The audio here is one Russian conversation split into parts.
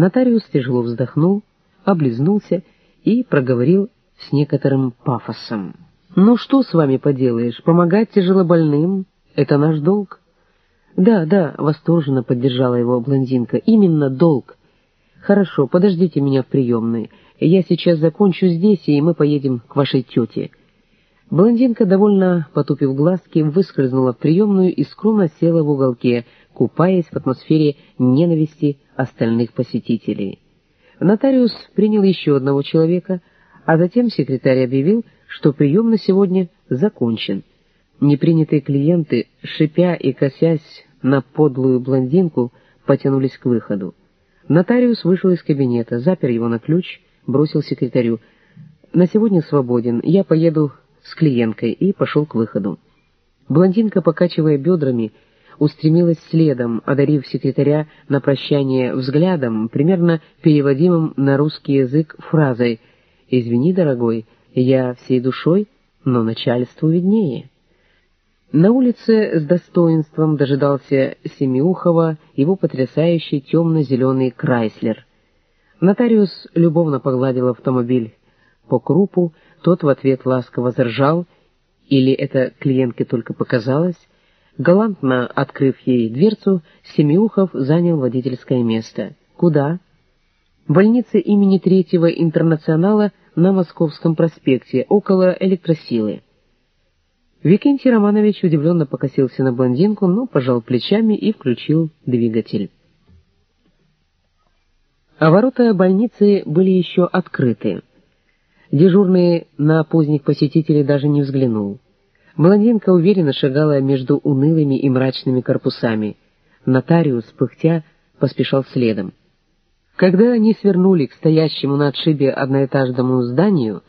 Нотариус тяжело вздохнул, облизнулся и проговорил с некоторым пафосом. «Ну что с вами поделаешь, помогать тяжелобольным — это наш долг». «Да, да», — восторженно поддержала его блондинка, — «именно долг. Хорошо, подождите меня в приемной. Я сейчас закончу здесь, и мы поедем к вашей тете». Блондинка, довольно потупив глазки, выскользнула в приемную и скромно села в уголке, купаясь в атмосфере ненависти остальных посетителей. Нотариус принял еще одного человека, а затем секретарь объявил, что прием на сегодня закончен. Непринятые клиенты, шипя и косясь на подлую блондинку, потянулись к выходу. Нотариус вышел из кабинета, запер его на ключ, бросил секретарю. «На сегодня свободен, я поеду с клиенткой» и пошел к выходу. Блондинка, покачивая бедрами, устремилась следом, одарив секретаря на прощание взглядом, примерно переводимым на русский язык фразой «Извини, дорогой, я всей душой, но начальству виднее». На улице с достоинством дожидался Семиухова его потрясающий темно-зеленый Крайслер. Нотариус любовно погладил автомобиль по крупу, тот в ответ ласково заржал, или это клиентке только показалось. Галантно открыв ей дверцу, Семиухов занял водительское место. «Куда?» «Больница имени Третьего Интернационала на Московском проспекте, около электросилы». Викентий Романович удивленно покосился на блондинку, но пожал плечами и включил двигатель. А ворота больницы были еще открыты. Дежурный на поздних посетителей даже не взглянул. Блондинка уверенно шагала между унылыми и мрачными корпусами. Нотариус, пыхтя, поспешал следом. Когда они свернули к стоящему на отшибе одноэтажному зданию,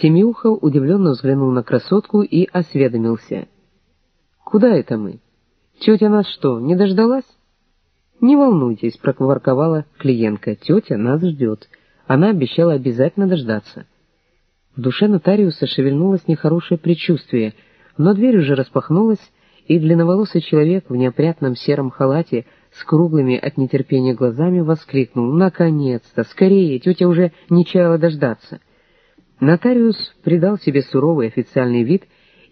Семиухов удивленно взглянул на красотку и осведомился. «Куда это мы? Тетя нас что, не дождалась?» «Не волнуйтесь», — прокварковала клиентка, — «тетя нас ждет. Она обещала обязательно дождаться». В душе нотариуса шевельнулось нехорошее предчувствие, но дверь уже распахнулась, и длинноволосый человек в неопрятном сером халате с круглыми от нетерпения глазами воскликнул «Наконец-то! Скорее! Тетя уже не чаяла дождаться!» Нотариус придал себе суровый официальный вид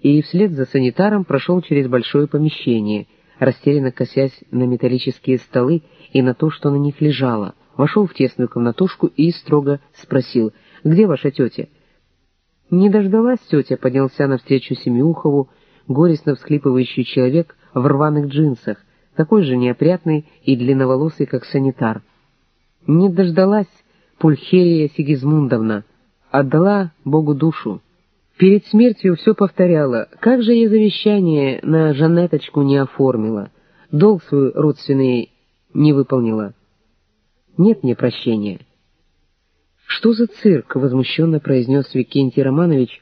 и вслед за санитаром прошел через большое помещение, растерянно косясь на металлические столы и на то, что на них лежало, вошел в тесную комнатушку и строго спросил «Где ваша тетя?» Не дождалась тетя, поднялся навстречу Семиухову, горестно всхлипывающий человек в рваных джинсах, такой же неопрятный и длинноволосый, как санитар. Не дождалась Пульхерия Сигизмундовна, отдала Богу душу. Перед смертью все повторяла, как же я завещание на Жанеточку не оформила, долг свой родственный не выполнила. Нет мне прощения. «Что за цирк?» — возмущенно произнес Викентий Романович,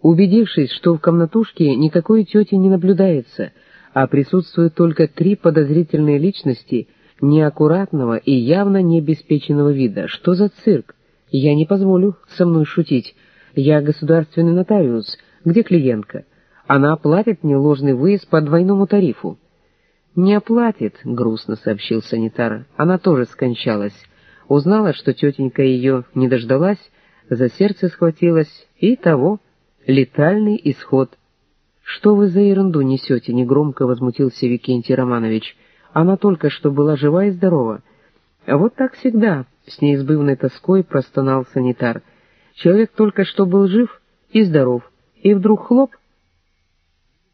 убедившись, что в комнатушке никакой тети не наблюдается, а присутствуют только три подозрительные личности неаккуратного и явно необеспеченного вида. «Что за цирк? Я не позволю со мной шутить. Я государственный нотариус. Где клиентка? Она оплатит мне ложный выезд по двойному тарифу». «Не оплатит», — грустно сообщил санитар. «Она тоже скончалась». Узнала, что тетенька ее не дождалась, за сердце схватилась, и того, летальный исход. «Что вы за ерунду несете?» — негромко возмутился Викентий Романович. «Она только что была жива и здорова». «А вот так всегда», — с неизбывной тоской простонал санитар. «Человек только что был жив и здоров, и вдруг хлоп —